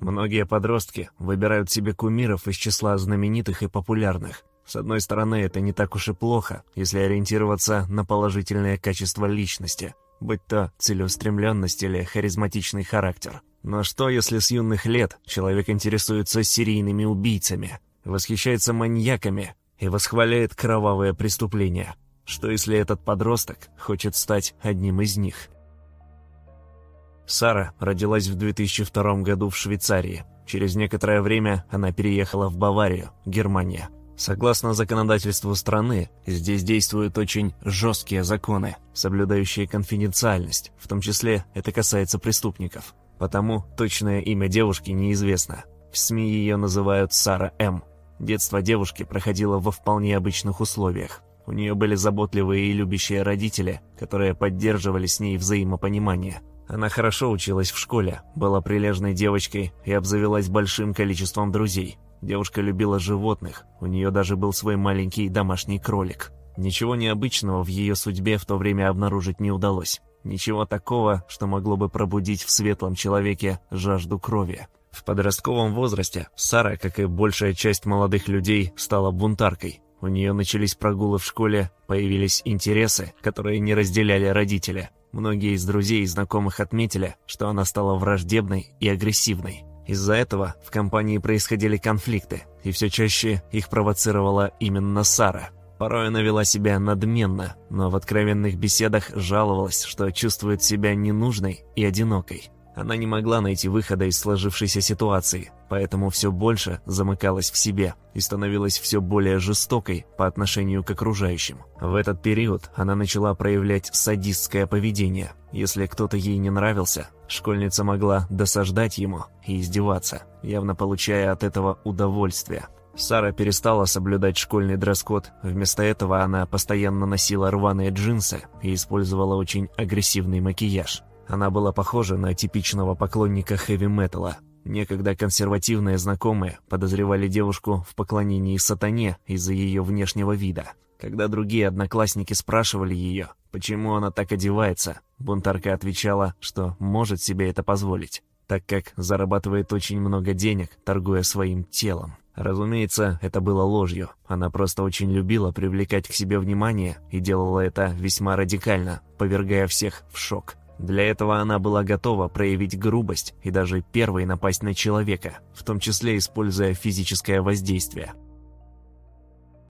Многие подростки выбирают себе кумиров из числа знаменитых и популярных. С одной стороны, это не так уж и плохо, если ориентироваться на положительные качества личности, будь то целеустремленность или харизматичный характер. Но что, если с юных лет человек интересуется серийными убийцами, восхищается маньяками и восхваляет кровавые преступления? Что, если этот подросток хочет стать одним из них? Сара родилась в 2002 году в Швейцарии. Через некоторое время она переехала в Баварию, Германия. Согласно законодательству страны, здесь действуют очень жесткие законы, соблюдающие конфиденциальность, в том числе это касается преступников. Потому точное имя девушки неизвестно. В СМИ ее называют Сара М. Детство девушки проходило во вполне обычных условиях. У нее были заботливые и любящие родители, которые поддерживали с ней взаимопонимание. Она хорошо училась в школе, была прилежной девочкой и обзавелась большим количеством друзей. Девушка любила животных, у нее даже был свой маленький домашний кролик. Ничего необычного в ее судьбе в то время обнаружить не удалось. Ничего такого, что могло бы пробудить в светлом человеке жажду крови. В подростковом возрасте Сара, как и большая часть молодых людей, стала бунтаркой. У нее начались прогулы в школе, появились интересы, которые не разделяли родители. Многие из друзей и знакомых отметили, что она стала враждебной и агрессивной. Из-за этого в компании происходили конфликты, и все чаще их провоцировала именно Сара – Порой она вела себя надменно, но в откровенных беседах жаловалась, что чувствует себя ненужной и одинокой. Она не могла найти выхода из сложившейся ситуации, поэтому все больше замыкалась в себе и становилась все более жестокой по отношению к окружающим. В этот период она начала проявлять садистское поведение. Если кто-то ей не нравился, школьница могла досаждать ему и издеваться, явно получая от этого удовольствие. Сара перестала соблюдать школьный дресс-код, вместо этого она постоянно носила рваные джинсы и использовала очень агрессивный макияж. Она была похожа на типичного поклонника хэви-металла. Некогда консервативные знакомые подозревали девушку в поклонении сатане из-за ее внешнего вида. Когда другие одноклассники спрашивали ее, почему она так одевается, бунтарка отвечала, что может себе это позволить, так как зарабатывает очень много денег, торгуя своим телом. Разумеется, это было ложью. Она просто очень любила привлекать к себе внимание и делала это весьма радикально, повергая всех в шок. Для этого она была готова проявить грубость и даже первой напасть на человека, в том числе используя физическое воздействие.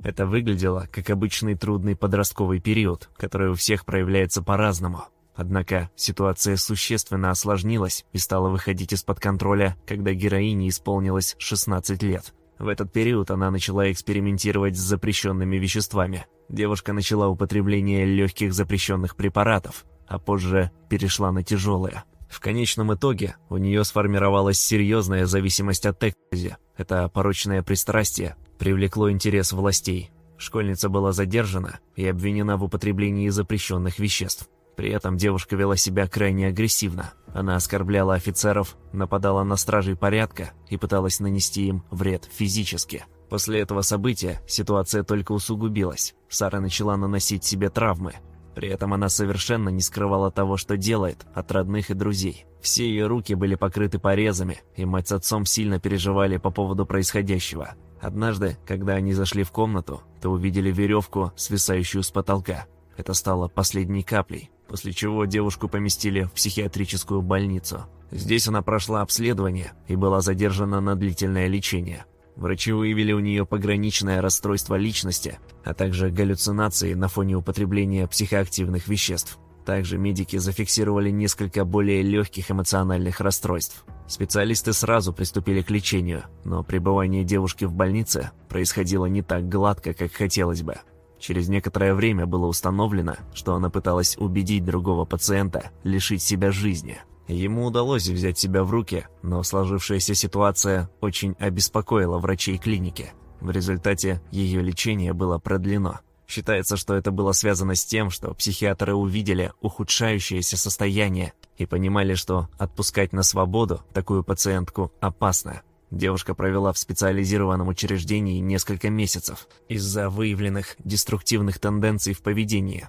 Это выглядело как обычный трудный подростковый период, который у всех проявляется по-разному. Однако ситуация существенно осложнилась и стала выходить из-под контроля, когда героине исполнилось 16 лет – в этот период она начала экспериментировать с запрещенными веществами. Девушка начала употребление легких запрещенных препаратов, а позже перешла на тяжелые. В конечном итоге у нее сформировалась серьезная зависимость от экстази. Это порочное пристрастие привлекло интерес властей. Школьница была задержана и обвинена в употреблении запрещенных веществ. При этом девушка вела себя крайне агрессивно. Она оскорбляла офицеров, нападала на стражей порядка и пыталась нанести им вред физически. После этого события ситуация только усугубилась. Сара начала наносить себе травмы. При этом она совершенно не скрывала того, что делает, от родных и друзей. Все ее руки были покрыты порезами, и мать с отцом сильно переживали по поводу происходящего. Однажды, когда они зашли в комнату, то увидели веревку, свисающую с потолка. Это стало последней каплей, после чего девушку поместили в психиатрическую больницу. Здесь она прошла обследование и была задержана на длительное лечение. Врачи выявили у нее пограничное расстройство личности, а также галлюцинации на фоне употребления психоактивных веществ. Также медики зафиксировали несколько более легких эмоциональных расстройств. Специалисты сразу приступили к лечению, но пребывание девушки в больнице происходило не так гладко, как хотелось бы. Через некоторое время было установлено, что она пыталась убедить другого пациента лишить себя жизни. Ему удалось взять себя в руки, но сложившаяся ситуация очень обеспокоила врачей клиники. В результате ее лечение было продлено. Считается, что это было связано с тем, что психиатры увидели ухудшающееся состояние и понимали, что отпускать на свободу такую пациентку опасно. Девушка провела в специализированном учреждении несколько месяцев из-за выявленных деструктивных тенденций в поведении.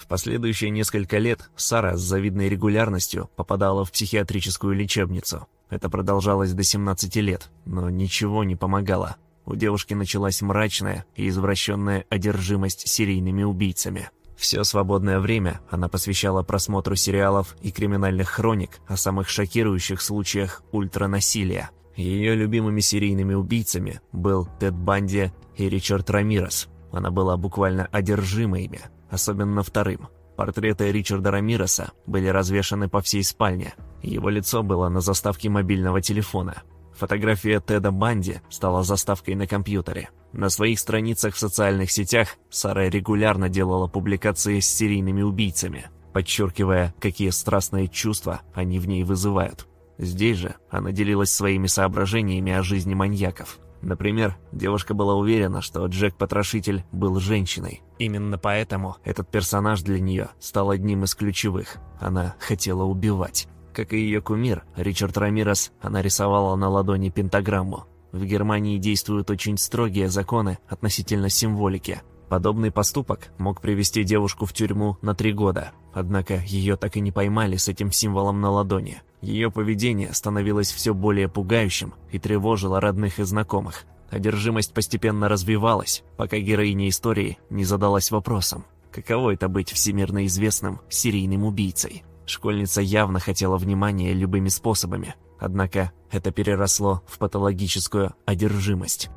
В последующие несколько лет Сара с завидной регулярностью попадала в психиатрическую лечебницу. Это продолжалось до 17 лет, но ничего не помогало. У девушки началась мрачная и извращенная одержимость серийными убийцами. Все свободное время она посвящала просмотру сериалов и криминальных хроник о самых шокирующих случаях ультранасилия. Ее любимыми серийными убийцами был Тед Банди и Ричард Рамирес. Она была буквально одержима ими, особенно вторым. Портреты Ричарда Рамиреса были развешаны по всей спальне. Его лицо было на заставке мобильного телефона. Фотография Теда Банди стала заставкой на компьютере. На своих страницах в социальных сетях Сара регулярно делала публикации с серийными убийцами, подчеркивая, какие страстные чувства они в ней вызывают. Здесь же она делилась своими соображениями о жизни маньяков. Например, девушка была уверена, что Джек-потрошитель был женщиной. Именно поэтому этот персонаж для нее стал одним из ключевых. Она хотела убивать. Как и ее кумир, Ричард Рамирес, она рисовала на ладони пентаграмму, в Германии действуют очень строгие законы относительно символики. Подобный поступок мог привести девушку в тюрьму на три года, однако ее так и не поймали с этим символом на ладони. Ее поведение становилось все более пугающим и тревожило родных и знакомых. Одержимость постепенно развивалась, пока героиня истории не задалась вопросом, каково это быть всемирно известным серийным убийцей. Школьница явно хотела внимания любыми способами, Однако это переросло в патологическую одержимость.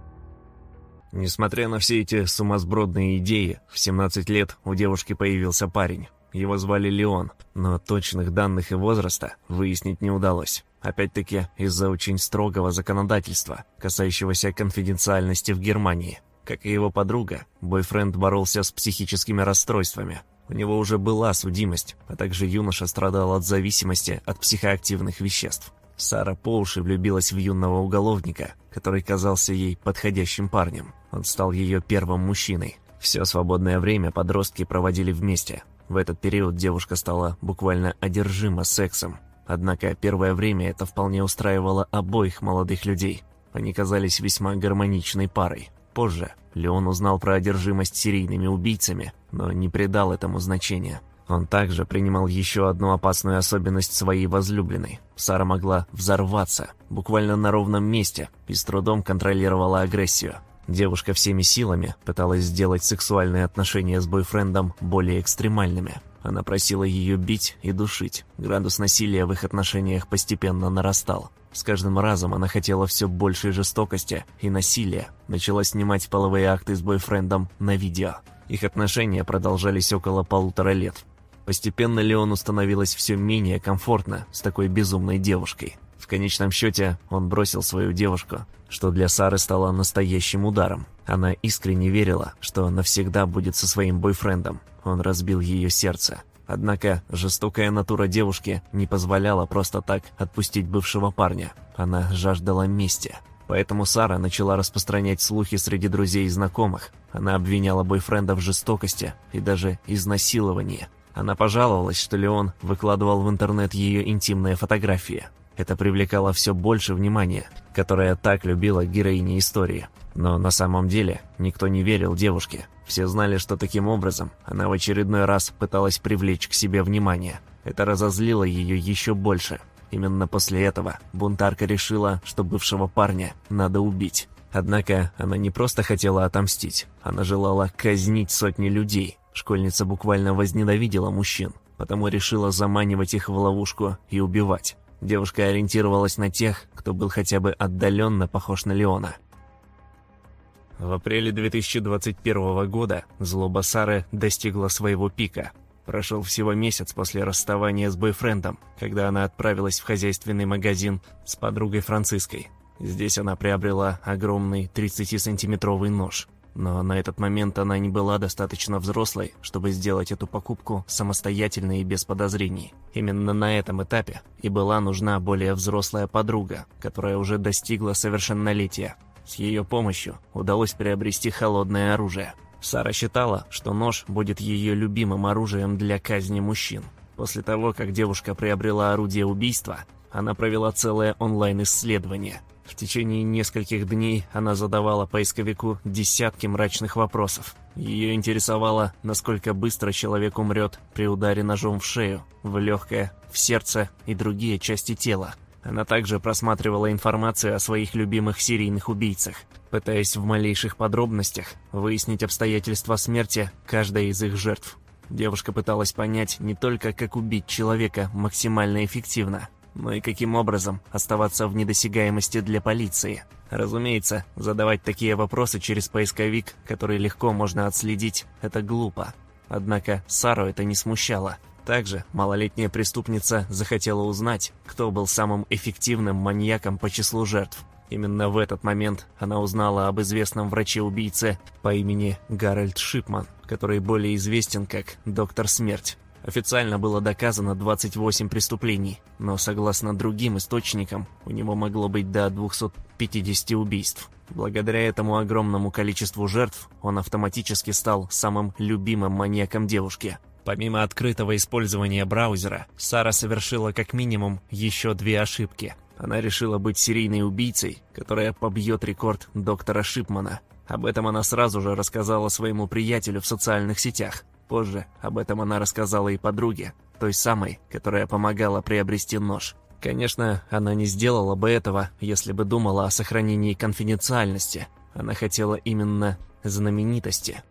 Несмотря на все эти сумасбродные идеи, в 17 лет у девушки появился парень. Его звали Леон, но точных данных и возраста выяснить не удалось. Опять-таки из-за очень строгого законодательства, касающегося конфиденциальности в Германии. Как и его подруга, бойфренд боролся с психическими расстройствами. У него уже была судимость, а также юноша страдал от зависимости от психоактивных веществ. Сара по уши влюбилась в юного уголовника, который казался ей подходящим парнем. Он стал ее первым мужчиной. Все свободное время подростки проводили вместе. В этот период девушка стала буквально одержима сексом. Однако первое время это вполне устраивало обоих молодых людей. Они казались весьма гармоничной парой. Позже Леон узнал про одержимость серийными убийцами, но не придал этому значения. Он также принимал еще одну опасную особенность своей возлюбленной. Сара могла взорваться, буквально на ровном месте, и с трудом контролировала агрессию. Девушка всеми силами пыталась сделать сексуальные отношения с бойфрендом более экстремальными. Она просила ее бить и душить. Градус насилия в их отношениях постепенно нарастал. С каждым разом она хотела все большей жестокости и насилия. Начала снимать половые акты с бойфрендом на видео. Их отношения продолжались около полутора лет. Постепенно Леону становилось все менее комфортно с такой безумной девушкой. В конечном счете он бросил свою девушку, что для Сары стало настоящим ударом. Она искренне верила, что навсегда будет со своим бойфрендом. Он разбил ее сердце. Однако жестокая натура девушки не позволяла просто так отпустить бывшего парня. Она жаждала мести. Поэтому Сара начала распространять слухи среди друзей и знакомых. Она обвиняла бойфренда в жестокости и даже изнасиловании. Она пожаловалась, что Леон выкладывал в интернет ее интимные фотографии. Это привлекало все больше внимания, которое так любила героиня истории. Но на самом деле никто не верил девушке. Все знали, что таким образом она в очередной раз пыталась привлечь к себе внимание. Это разозлило ее еще больше. Именно после этого бунтарка решила, что бывшего парня надо убить. Однако она не просто хотела отомстить, она желала казнить сотни людей, Школьница буквально возненавидела мужчин, потому решила заманивать их в ловушку и убивать. Девушка ориентировалась на тех, кто был хотя бы отдаленно похож на Леона. В апреле 2021 года злоба Сары достигла своего пика. Прошел всего месяц после расставания с бойфрендом, когда она отправилась в хозяйственный магазин с подругой Франциской. Здесь она приобрела огромный 30-сантиметровый нож. Но на этот момент она не была достаточно взрослой, чтобы сделать эту покупку самостоятельно и без подозрений. Именно на этом этапе и была нужна более взрослая подруга, которая уже достигла совершеннолетия. С ее помощью удалось приобрести холодное оружие. Сара считала, что нож будет ее любимым оружием для казни мужчин. После того, как девушка приобрела орудие убийства, она провела целое онлайн-исследование – в течение нескольких дней она задавала поисковику десятки мрачных вопросов. Ее интересовало, насколько быстро человек умрет при ударе ножом в шею, в легкое, в сердце и другие части тела. Она также просматривала информацию о своих любимых серийных убийцах, пытаясь в малейших подробностях выяснить обстоятельства смерти каждой из их жертв. Девушка пыталась понять не только, как убить человека максимально эффективно, но и каким образом оставаться в недосягаемости для полиции. Разумеется, задавать такие вопросы через поисковик, который легко можно отследить, это глупо. Однако Сару это не смущало. Также малолетняя преступница захотела узнать, кто был самым эффективным маньяком по числу жертв. Именно в этот момент она узнала об известном враче-убийце по имени Гарольд Шипман, который более известен как Доктор Смерть. Официально было доказано 28 преступлений, но согласно другим источникам, у него могло быть до 250 убийств. Благодаря этому огромному количеству жертв он автоматически стал самым любимым маньяком девушки. Помимо открытого использования браузера, Сара совершила как минимум еще две ошибки. Она решила быть серийной убийцей, которая побьет рекорд доктора Шипмана. Об этом она сразу же рассказала своему приятелю в социальных сетях. Позже об этом она рассказала и подруге, той самой, которая помогала приобрести нож. Конечно, она не сделала бы этого, если бы думала о сохранении конфиденциальности. Она хотела именно знаменитости.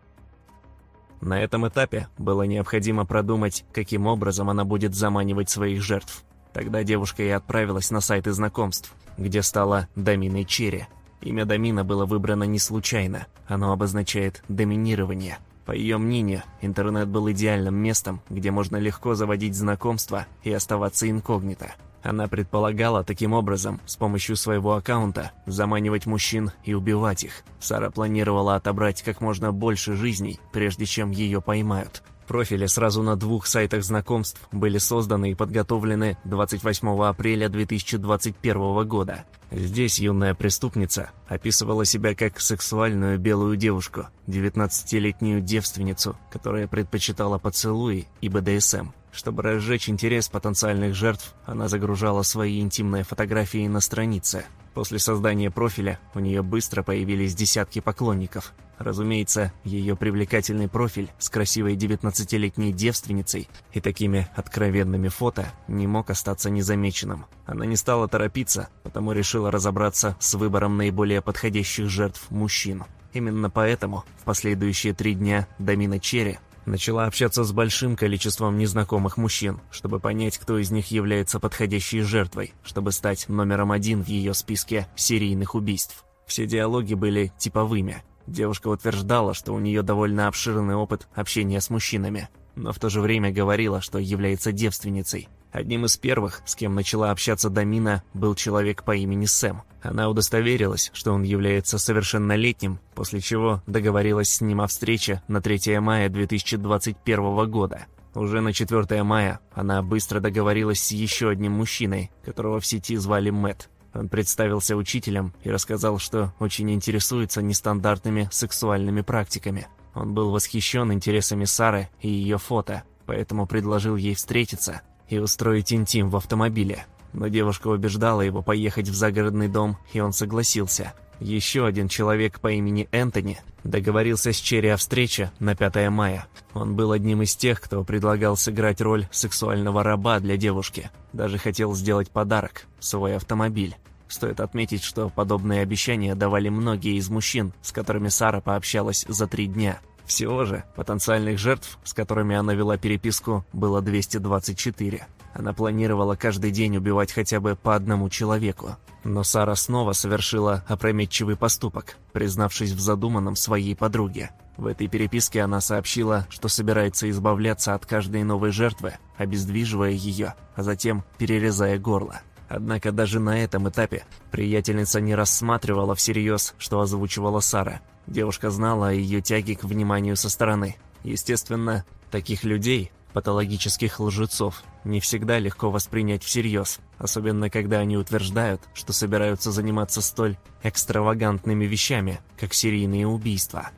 На этом этапе было необходимо продумать, каким образом она будет заманивать своих жертв. Тогда девушка и отправилась на сайты знакомств, где стала Даминой Черри. Имя Дамина было выбрано не случайно, оно обозначает «доминирование». По ее мнению, интернет был идеальным местом, где можно легко заводить знакомства и оставаться инкогнито. Она предполагала таким образом, с помощью своего аккаунта, заманивать мужчин и убивать их. Сара планировала отобрать как можно больше жизней, прежде чем ее поймают. Профили сразу на двух сайтах знакомств были созданы и подготовлены 28 апреля 2021 года. Здесь юная преступница описывала себя как сексуальную белую девушку, 19-летнюю девственницу, которая предпочитала поцелуи и БДСМ. Чтобы разжечь интерес потенциальных жертв, она загружала свои интимные фотографии на странице. После создания профиля у нее быстро появились десятки поклонников. Разумеется, ее привлекательный профиль с красивой 19-летней девственницей и такими откровенными фото не мог остаться незамеченным. Она не стала торопиться, потому решила разобраться с выбором наиболее подходящих жертв мужчин. Именно поэтому в последующие три дня Дамина Черри Начала общаться с большим количеством незнакомых мужчин, чтобы понять, кто из них является подходящей жертвой, чтобы стать номером один в ее списке серийных убийств. Все диалоги были типовыми. Девушка утверждала, что у нее довольно обширный опыт общения с мужчинами, но в то же время говорила, что является девственницей, Одним из первых, с кем начала общаться Дамина, был человек по имени Сэм. Она удостоверилась, что он является совершеннолетним, после чего договорилась с ним о встрече на 3 мая 2021 года. Уже на 4 мая она быстро договорилась с еще одним мужчиной, которого в сети звали Мэтт. Он представился учителем и рассказал, что очень интересуется нестандартными сексуальными практиками. Он был восхищен интересами Сары и ее фото, поэтому предложил ей встретиться – и устроить интим в автомобиле. Но девушка убеждала его поехать в загородный дом, и он согласился. Еще один человек по имени Энтони договорился с Черри о встрече на 5 мая. Он был одним из тех, кто предлагал сыграть роль сексуального раба для девушки. Даже хотел сделать подарок – свой автомобиль. Стоит отметить, что подобные обещания давали многие из мужчин, с которыми Сара пообщалась за три дня – всего же потенциальных жертв, с которыми она вела переписку, было 224. Она планировала каждый день убивать хотя бы по одному человеку. Но Сара снова совершила опрометчивый поступок, признавшись в задуманном своей подруге. В этой переписке она сообщила, что собирается избавляться от каждой новой жертвы, обездвиживая ее, а затем перерезая горло. Однако даже на этом этапе приятельница не рассматривала всерьез, что озвучивала Сара. Девушка знала о ее тяге к вниманию со стороны. Естественно, таких людей, патологических лжецов, не всегда легко воспринять всерьез, особенно когда они утверждают, что собираются заниматься столь экстравагантными вещами, как серийные убийства.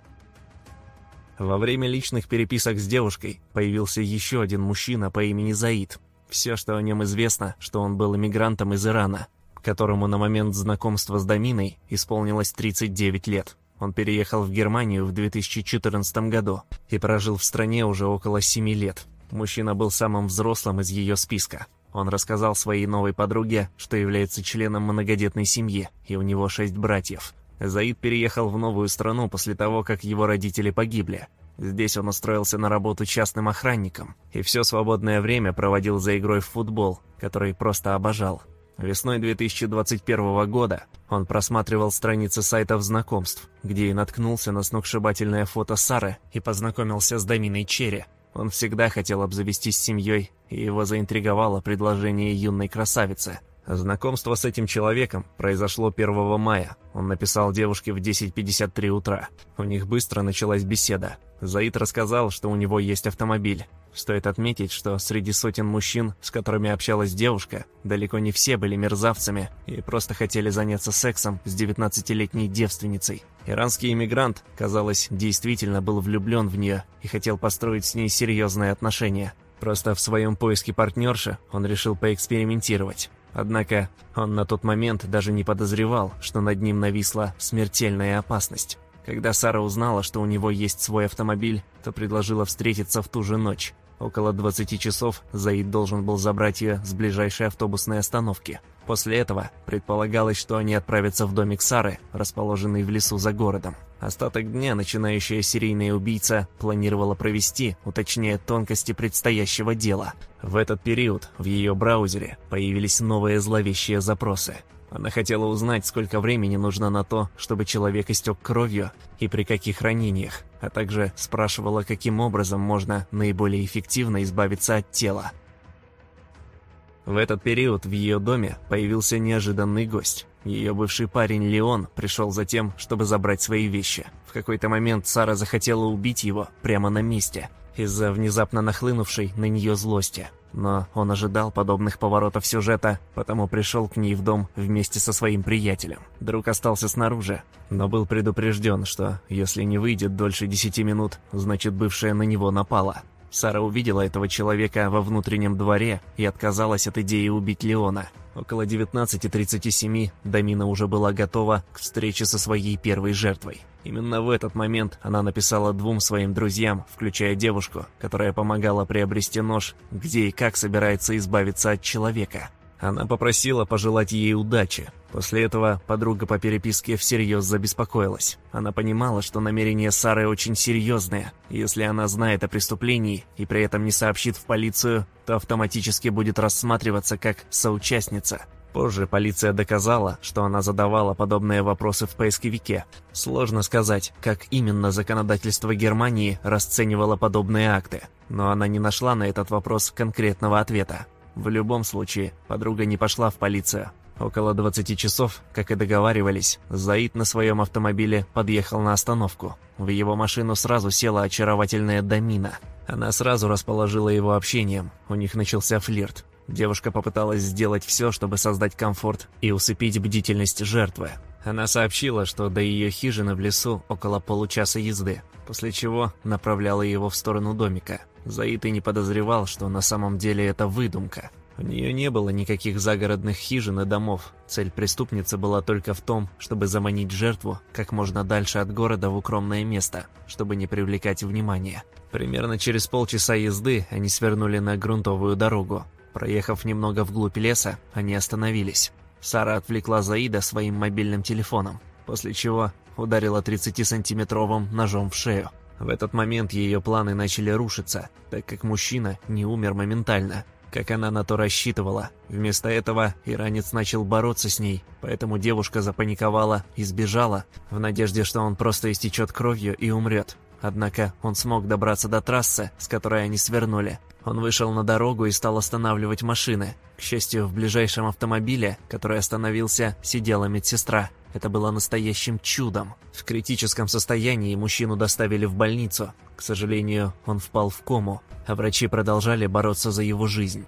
Во время личных переписок с девушкой появился еще один мужчина по имени Заид. Все, что о нем известно, что он был иммигрантом из Ирана, которому на момент знакомства с Доминой исполнилось 39 лет. Он переехал в Германию в 2014 году и прожил в стране уже около 7 лет. Мужчина был самым взрослым из ее списка. он рассказал своей новой подруге, что является членом многодетной семьи, и у него шесть братьев. Заид переехал в новую страну после того, как его родители погибли. Здесь он устроился на работу частным охранником и все свободное время проводил за игрой в футбол, который просто обожал. Весной 2021 года он просматривал страницы сайтов знакомств, где и наткнулся на сногсшибательное фото Сары и познакомился с Даминой Черри. Он всегда хотел обзавестись семьей, и его заинтриговало предложение юной красавицы – Знакомство с этим человеком произошло 1 мая. Он написал девушке в 10.53 утра. У них быстро началась беседа. Заид рассказал, что у него есть автомобиль. Стоит отметить, что среди сотен мужчин, с которыми общалась девушка, далеко не все были мерзавцами и просто хотели заняться сексом с 19-летней девственницей. Иранский иммигрант, казалось, действительно был влюблен в нее и хотел построить с ней серьезные отношения. Просто в своем поиске партнерши он решил поэкспериментировать. Однако он на тот момент даже не подозревал, что над ним нависла смертельная опасность. Когда Сара узнала, что у него есть свой автомобиль, то предложила встретиться в ту же ночь. Около 20 часов Заид должен был забрать ее с ближайшей автобусной остановки. После этого предполагалось, что они отправятся в домик Сары, расположенный в лесу за городом. Остаток дня начинающая серийная убийца планировала провести, уточняя тонкости предстоящего дела. В этот период в ее браузере появились новые зловещие запросы. Она хотела узнать, сколько времени нужно на то, чтобы человек истек кровью и при каких ранениях, а также спрашивала, каким образом можно наиболее эффективно избавиться от тела. В этот период в ее доме появился неожиданный гость. Ее бывший парень Леон пришел за тем, чтобы забрать свои вещи. В какой-то момент Сара захотела убить его прямо на месте, из-за внезапно нахлынувшей на нее злости. Но он ожидал подобных поворотов сюжета, потому пришел к ней в дом вместе со своим приятелем. Друг остался снаружи, но был предупрежден, что если не выйдет дольше десяти минут, значит бывшая на него напала. Сара увидела этого человека во внутреннем дворе и отказалась от идеи убить Леона. Около 19.37 Дамина уже была готова к встрече со своей первой жертвой. Именно в этот момент она написала двум своим друзьям, включая девушку, которая помогала приобрести нож, где и как собирается избавиться от человека. Она попросила пожелать ей удачи. После этого подруга по переписке всерьез забеспокоилась. Она понимала, что намерения Сары очень серьезные. Если она знает о преступлении и при этом не сообщит в полицию, то автоматически будет рассматриваться как соучастница. Позже полиция доказала, что она задавала подобные вопросы в поисковике. Сложно сказать, как именно законодательство Германии расценивало подобные акты, но она не нашла на этот вопрос конкретного ответа. В любом случае, подруга не пошла в полицию. Около 20 часов, как и договаривались, Заид на своем автомобиле подъехал на остановку. В его машину сразу села очаровательная Дамина. Она сразу расположила его общением. У них начался флирт. Девушка попыталась сделать все, чтобы создать комфорт и усыпить бдительность жертвы. Она сообщила, что до ее хижины в лесу около получаса езды, после чего направляла его в сторону домика. Заид и не подозревал, что на самом деле это выдумка. У нее не было никаких загородных хижин и домов. Цель преступницы была только в том, чтобы заманить жертву как можно дальше от города в укромное место, чтобы не привлекать внимания. Примерно через полчаса езды они свернули на грунтовую дорогу. Проехав немного вглубь леса, они остановились. Сара отвлекла Заида своим мобильным телефоном, после чего ударила 30-сантиметровым ножом в шею. В этот момент ее планы начали рушиться, так как мужчина не умер моментально, как она на то рассчитывала. Вместо этого иранец начал бороться с ней, поэтому девушка запаниковала и сбежала, в надежде, что он просто истечет кровью и умрет. Однако он смог добраться до трассы, с которой они свернули. Он вышел на дорогу и стал останавливать машины. К счастью, в ближайшем автомобиле, который остановился, сидела медсестра. Это было настоящим чудом. В критическом состоянии мужчину доставили в больницу. К сожалению, он впал в кому, а врачи продолжали бороться за его жизнь.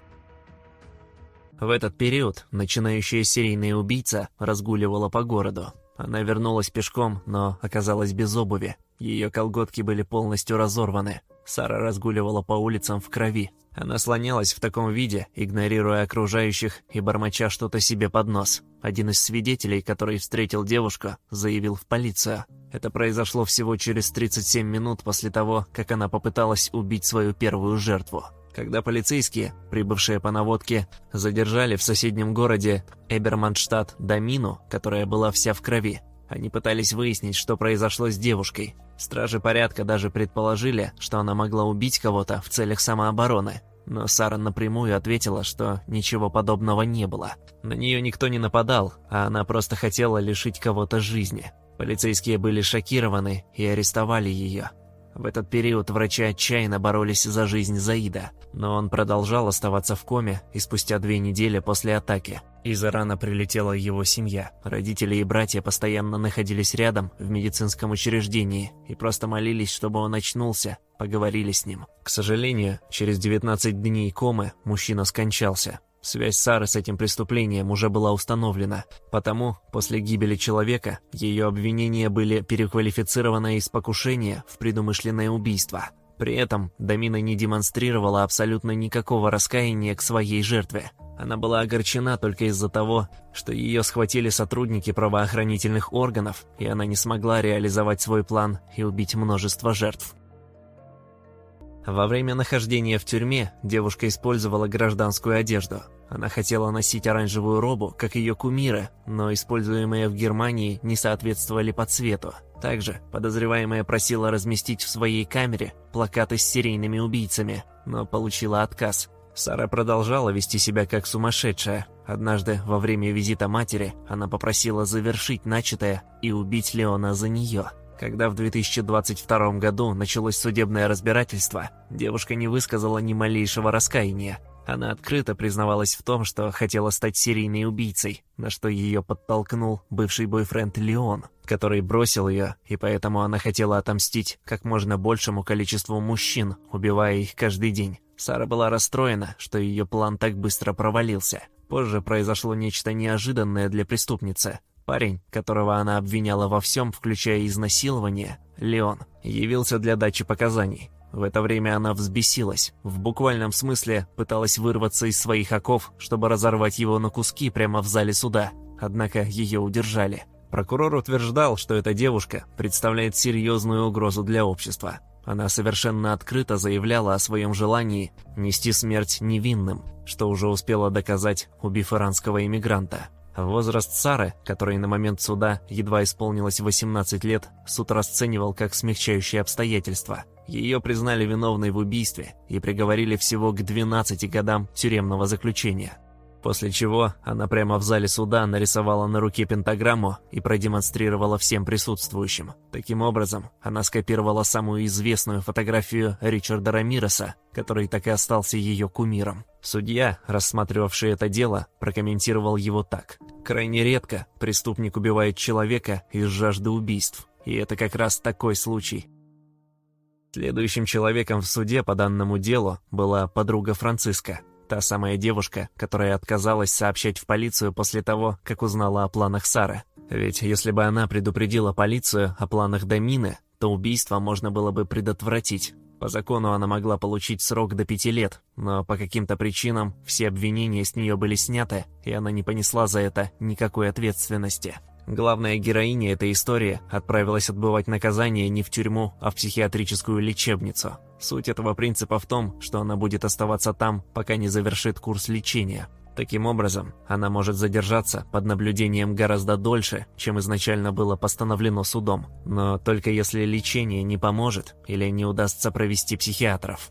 В этот период начинающая серийная убийца разгуливала по городу. Она вернулась пешком, но оказалась без обуви. Ее колготки были полностью разорваны. Сара разгуливала по улицам в крови. Она слонялась в таком виде, игнорируя окружающих и бормоча что-то себе под нос. Один из свидетелей, который встретил девушку, заявил в полицию. Это произошло всего через 37 минут после того, как она попыталась убить свою первую жертву. Когда полицейские, прибывшие по наводке, задержали в соседнем городе Эберманштадт Дамину, которая была вся в крови, они пытались выяснить, что произошло с девушкой. Стражи порядка даже предположили, что она могла убить кого-то в целях самообороны. Но Сара напрямую ответила, что ничего подобного не было. На нее никто не нападал, а она просто хотела лишить кого-то жизни. Полицейские были шокированы и арестовали ее. В этот период врачи отчаянно боролись за жизнь Заида, но он продолжал оставаться в коме и спустя две недели после атаки. Из Ирана прилетела его семья. Родители и братья постоянно находились рядом в медицинском учреждении и просто молились, чтобы он очнулся, поговорили с ним. К сожалению, через 19 дней комы мужчина скончался. Связь Сары с этим преступлением уже была установлена, потому после гибели человека ее обвинения были переквалифицированы из покушения в предумышленное убийство. При этом Дамина не демонстрировала абсолютно никакого раскаяния к своей жертве. Она была огорчена только из-за того, что ее схватили сотрудники правоохранительных органов, и она не смогла реализовать свой план и убить множество жертв. Во время нахождения в тюрьме девушка использовала гражданскую одежду. Она хотела носить оранжевую робу, как ее кумиры, но используемые в Германии не соответствовали по цвету. Также подозреваемая просила разместить в своей камере плакаты с серийными убийцами, но получила отказ. Сара продолжала вести себя как сумасшедшая. Однажды, во время визита матери, она попросила завершить начатое и убить Леона за нее. Когда в 2022 году началось судебное разбирательство, девушка не высказала ни малейшего раскаяния. Она открыто признавалась в том, что хотела стать серийной убийцей, на что ее подтолкнул бывший бойфренд Леон, который бросил ее, и поэтому она хотела отомстить как можно большему количеству мужчин, убивая их каждый день. Сара была расстроена, что ее план так быстро провалился. Позже произошло нечто неожиданное для преступницы. Парень, которого она обвиняла во всем, включая изнасилование, Леон, явился для дачи показаний. В это время она взбесилась, в буквальном смысле пыталась вырваться из своих оков, чтобы разорвать его на куски прямо в зале суда. Однако ее удержали. Прокурор утверждал, что эта девушка представляет серьезную угрозу для общества. Она совершенно открыто заявляла о своем желании нести смерть невинным, что уже успела доказать, убив иранского иммигранта. Возраст Сары, которой на момент суда едва исполнилось 18 лет, суд расценивал как смягчающее обстоятельство. Ее признали виновной в убийстве и приговорили всего к 12 годам тюремного заключения. После чего она прямо в зале суда нарисовала на руке пентаграмму и продемонстрировала всем присутствующим. Таким образом, она скопировала самую известную фотографию Ричарда Рамиреса, который так и остался ее кумиром. Судья, рассматривавший это дело, прокомментировал его так. «Крайне редко преступник убивает человека из жажды убийств, и это как раз такой случай». Следующим человеком в суде по данному делу была подруга Франциска, Та самая девушка, которая отказалась сообщать в полицию после того, как узнала о планах Сары. Ведь если бы она предупредила полицию о планах Дамины, то убийство можно было бы предотвратить. По закону она могла получить срок до пяти лет, но по каким-то причинам все обвинения с нее были сняты, и она не понесла за это никакой ответственности. Главная героиня этой истории отправилась отбывать наказание не в тюрьму, а в психиатрическую лечебницу. Суть этого принципа в том, что она будет оставаться там, пока не завершит курс лечения. Таким образом, она может задержаться под наблюдением гораздо дольше, чем изначально было постановлено судом, но только если лечение не поможет или не удастся провести психиатров.